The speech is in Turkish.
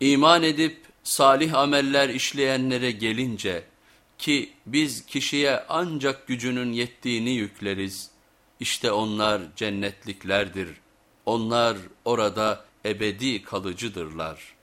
İman edip salih ameller işleyenlere gelince ki biz kişiye ancak gücünün yettiğini yükleriz. İşte onlar cennetliklerdir. Onlar orada ebedi kalıcıdırlar.''